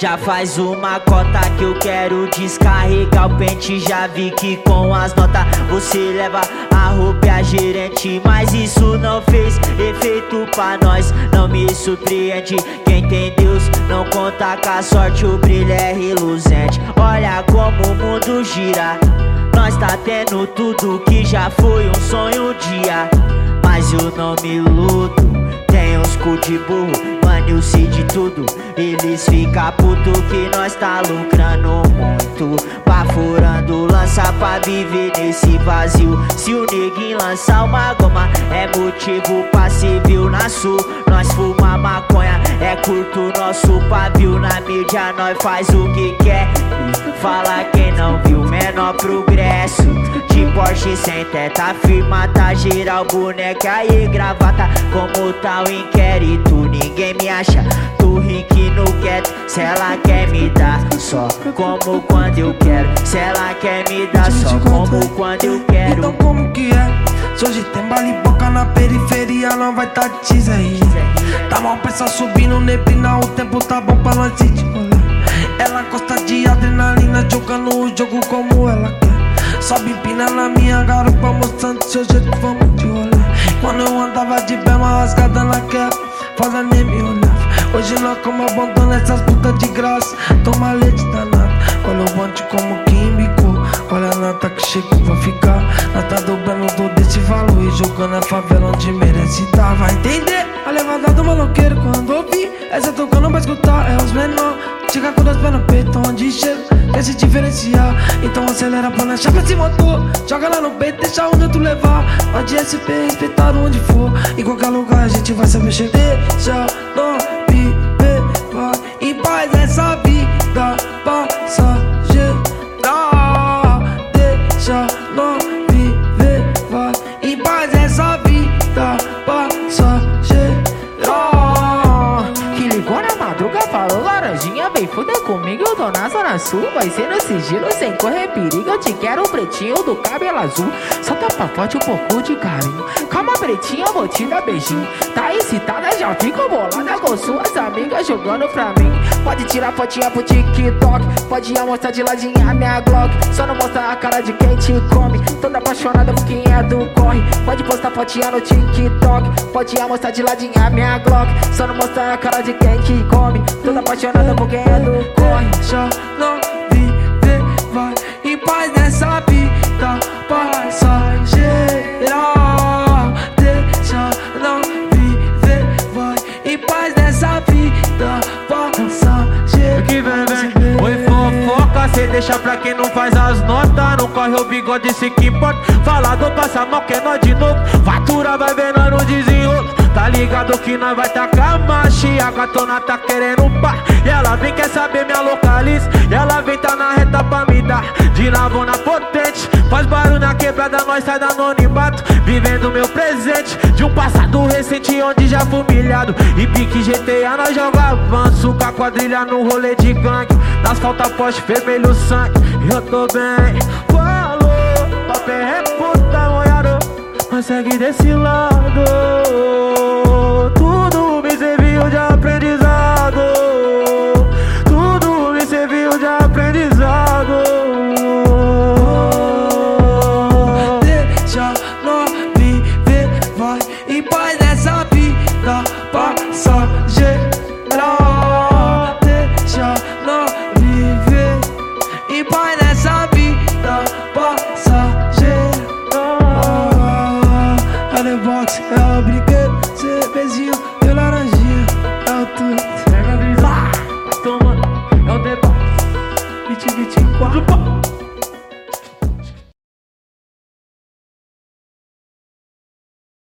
Já faz uma cota que eu quero descarregar o pente. Já vi que com as notas você leva a roupa e a gerente. Mas isso não fez efeito pra nós Não me surpreende. Quem tem Deus não conta com a sorte O brilho é reluzente. Olha como o mundo gira. Nós tá tendo tudo que já foi um sonho dia. Mas eu não me iludo Tem uns cu de burro eu sei de tudo. Eles ficam puto que nós tá lucrando muito. Baforando lança pra viver nesse vazio. Se o neguinho lançar uma goma É motivo pra viu na sul. Nós fuma maconha É curto nosso pavio. Na mídia nós faz o que quer. E Fala quem não viu menor progresso. De Porsche sem teta Firma tá geral boneca aí gravata. Como tá o inquérito Ninguém me acha? Rico no quieto Se ela quer me dar Só como quando eu quero. Se ela quer me dar Só como quando eu quero. Então como que é? Se hoje tem bala boca na periferia Não vai tá teaser Tá mal pensar subindo neblina O tempo tá bom pra nós ir de rolê. Ela gosta de adrenalina Jogando o jogo como ela quer. Sobe empina na minha garupa Mostrando seu jeito, vamos de rolê. Quando eu andava de bema rasgada naquela Fala nem me olhava Hoje nós como abandona essas putas de graça. Toma leite danado Olha o bonde como químico. Olha a nata que chegou vai ficar. Tá dobrando todo esse valor. E jogando a favela onde merece tá. Vai entender a levada do maloqueiro Quando ouvir essa tocando vai escutar É os menor. Chega com dois pés no peito Onde chega. Quer se diferenciar? Então acelera pra lanchar pra esse motor. Joga lá no peito, deixa onde tu levar. Onde SP, respeitado onde for. Em qualquer lugar a gente vai saber chegar Deixa no na sul Vai ser no sigilo, sem correr perigo. Eu te quero pretinho do cabelo azul. Solta pra forte um pouco de carinho. Calma pretinha, eu vou te dar beijinho. Tá excitada, já fico bolada Com suas amigas jogando pra mim. Pode tirar fotinha pro TikTok. Pode mostrar de ladinha minha Glock. Só não mostrar a cara de quem te come Toda apaixonada é do corre Pode postar fotinha no TikTok Pode mostrar de ladinha minha Glock. Só não mostrar a cara de quem te come. Toda apaixonada é do corre Deixa não viver, vai em paz nessa vida passageira. Deixa não viver, vai em paz nessa vida passageira Que vem, vem, Cê deixa pra quem não faz as notas Não corre o bigode, se que importa. Falado passa mal, que é nós de novo. Fatura vai vendo no desenrolo. Tá ligado que nós vai tacar marcha E a gatona tá querendo pá. E ela vem quer saber minha localiza. E ela vem tá na reta pra me dar. De na potente. Faz barulho na quebrada, nós sai da anonimato. Vivendo meu presente onde já fui humilhado. E pique GTA nós joga avanço. Com a quadrilha no rolê de gangue. Nas falta poste vermelho sangue. Eu tô bem. Falou, papel é puta, molhado Mas segue desse lado Pega a visão, toma,